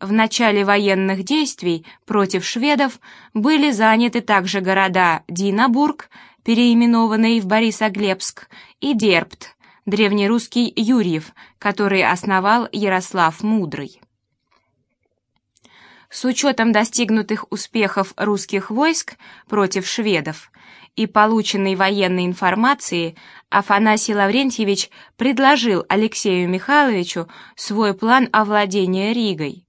В начале военных действий против шведов были заняты также города Динабург, переименованный в Борисоглебск, и Дербт, древнерусский Юрьев, который основал Ярослав Мудрый. С учетом достигнутых успехов русских войск против шведов и полученной военной информации, Афанасий Лаврентьевич предложил Алексею Михайловичу свой план овладения Ригой.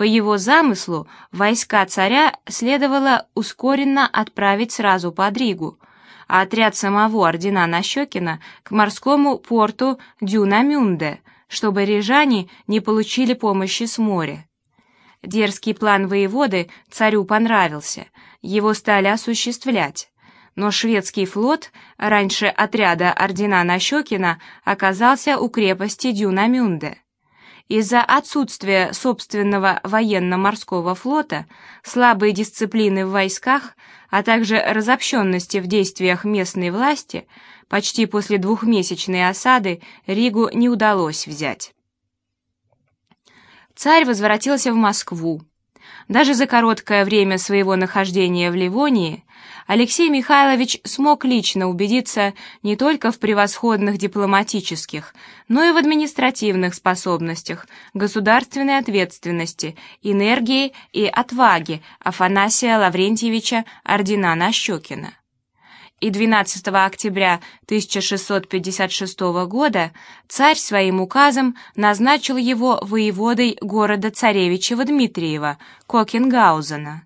По его замыслу, войска царя следовало ускоренно отправить сразу под Ригу, а отряд самого ордена Нащекина к морскому порту Дюнамюнде, чтобы рижане не получили помощи с моря. Дерзкий план воеводы царю понравился, его стали осуществлять. Но шведский флот, раньше отряда ордена Нащекина, оказался у крепости Дюнамюнде. Из-за отсутствия собственного военно-морского флота, слабой дисциплины в войсках, а также разобщенности в действиях местной власти, почти после двухмесячной осады Ригу не удалось взять царь возвратился в Москву. Даже за короткое время своего нахождения в Ливонии Алексей Михайлович смог лично убедиться не только в превосходных дипломатических, но и в административных способностях, государственной ответственности, энергии и отваге Афанасия Лаврентьевича Ордена-Нащекина и 12 октября 1656 года царь своим указом назначил его воеводой города царевичева Дмитриева, Кокенгаузена.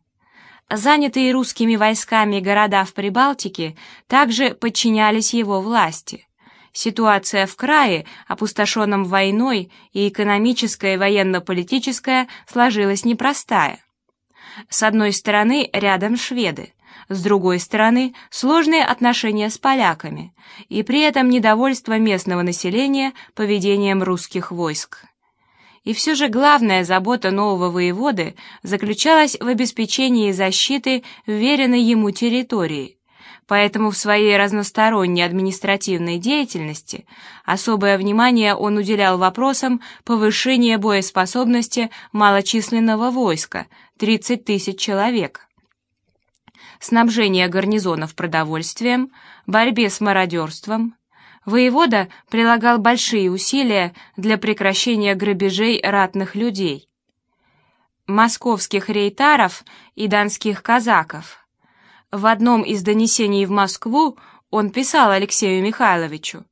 Занятые русскими войсками города в Прибалтике также подчинялись его власти. Ситуация в крае, опустошенном войной, и экономическая и военно-политическая сложилась непростая. С одной стороны, рядом шведы, с другой стороны, сложные отношения с поляками и при этом недовольство местного населения поведением русских войск. И все же главная забота нового воеводы заключалась в обеспечении защиты вверенной ему территории, поэтому в своей разносторонней административной деятельности особое внимание он уделял вопросам повышения боеспособности малочисленного войска – 30 тысяч человек снабжение гарнизонов продовольствием, борьбе с мародерством. Воевода прилагал большие усилия для прекращения грабежей ратных людей, московских рейтаров и донских казаков. В одном из донесений в Москву он писал Алексею Михайловичу,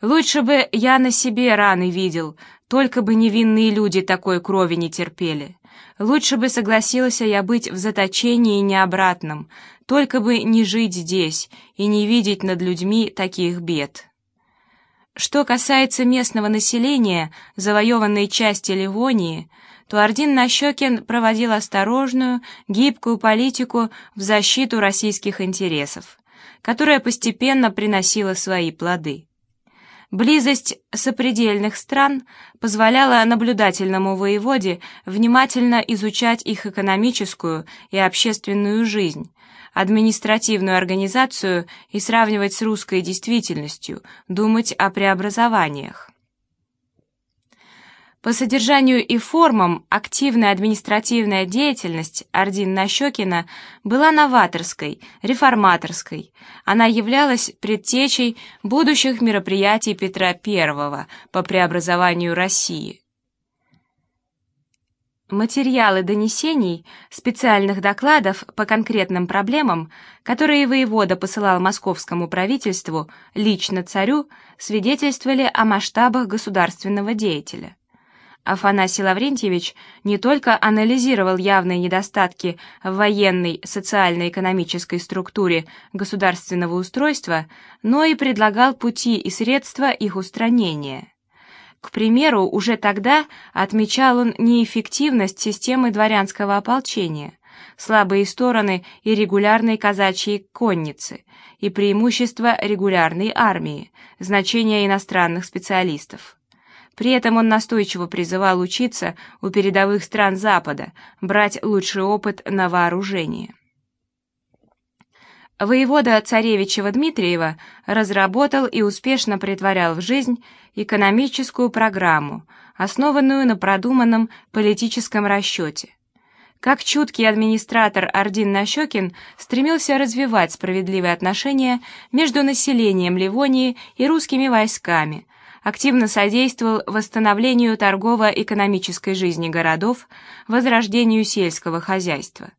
«Лучше бы я на себе раны видел, только бы невинные люди такой крови не терпели. Лучше бы согласился я быть в заточении не обратном, только бы не жить здесь и не видеть над людьми таких бед. Что касается местного населения завоеванной части Ливонии, то Ордин Нащекин проводил осторожную, гибкую политику в защиту российских интересов, которая постепенно приносила свои плоды. Близость сопредельных стран позволяла наблюдательному воеводе внимательно изучать их экономическую и общественную жизнь, административную организацию и сравнивать с русской действительностью, думать о преобразованиях. По содержанию и формам активная административная деятельность Ордин Нащекина была новаторской, реформаторской. Она являлась предтечей будущих мероприятий Петра I по преобразованию России. Материалы донесений, специальных докладов по конкретным проблемам, которые воевода посылал московскому правительству, лично царю, свидетельствовали о масштабах государственного деятеля. Афанасий Лаврентьевич не только анализировал явные недостатки в военной социально-экономической структуре государственного устройства, но и предлагал пути и средства их устранения. К примеру, уже тогда отмечал он неэффективность системы дворянского ополчения, слабые стороны и регулярной казачьей конницы и преимущества регулярной армии, значение иностранных специалистов. При этом он настойчиво призывал учиться у передовых стран Запада, брать лучший опыт на вооружение. Воевода царевичева Дмитриева разработал и успешно притворял в жизнь экономическую программу, основанную на продуманном политическом расчете. Как чуткий администратор Ордин Нащекин стремился развивать справедливые отношения между населением Ливонии и русскими войсками, активно содействовал восстановлению торгово-экономической жизни городов, возрождению сельского хозяйства.